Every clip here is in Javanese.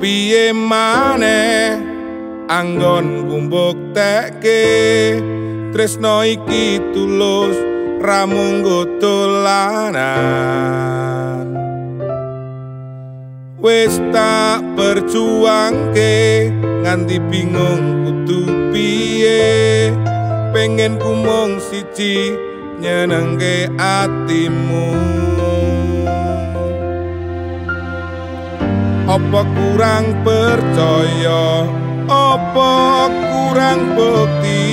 piye maneh. Anggon gumbuk teke tresno iki tulus ramung dolanan. Wis tak berjuangke nganti bingung kudu piye. Pengen kumong siji nyenengke atimu apa kurang percaya? Apa kurang bukti?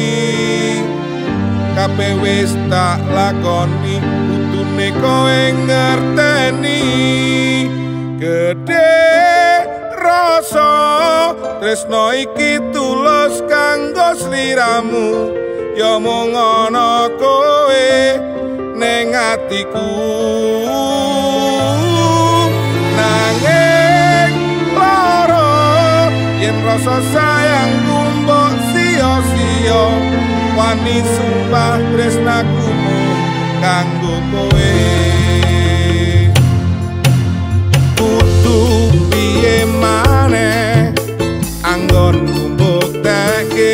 Kabeh wis tak lakoni kudune kowe ngerteni. Gede rasa tresno iki tulus kanggo sliramu. Ya mung ana kowe ning atiku rasa sayang kumbok sia-sia wani sumpah tresnaku kanggo kowe. Kudu piye maneh anggon kumbok teke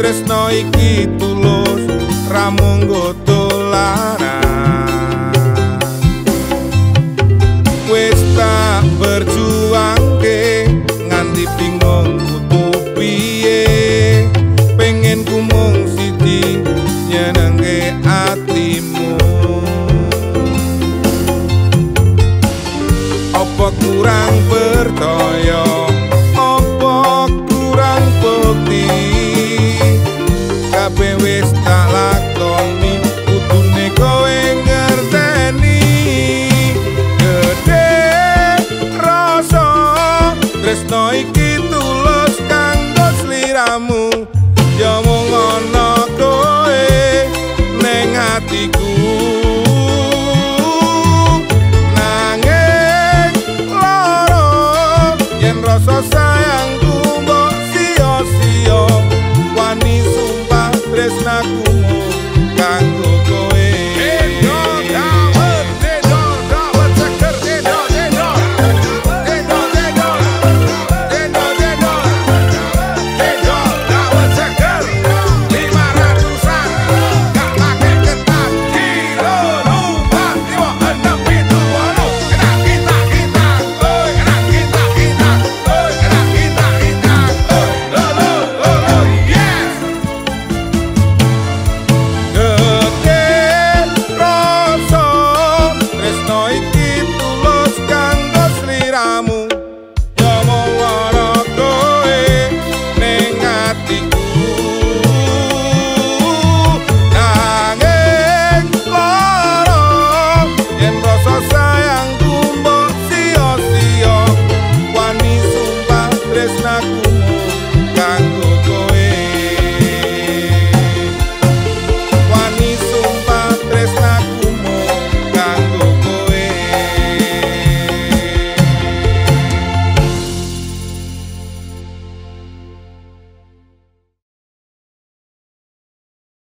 tresno iki tulus ramung dolanan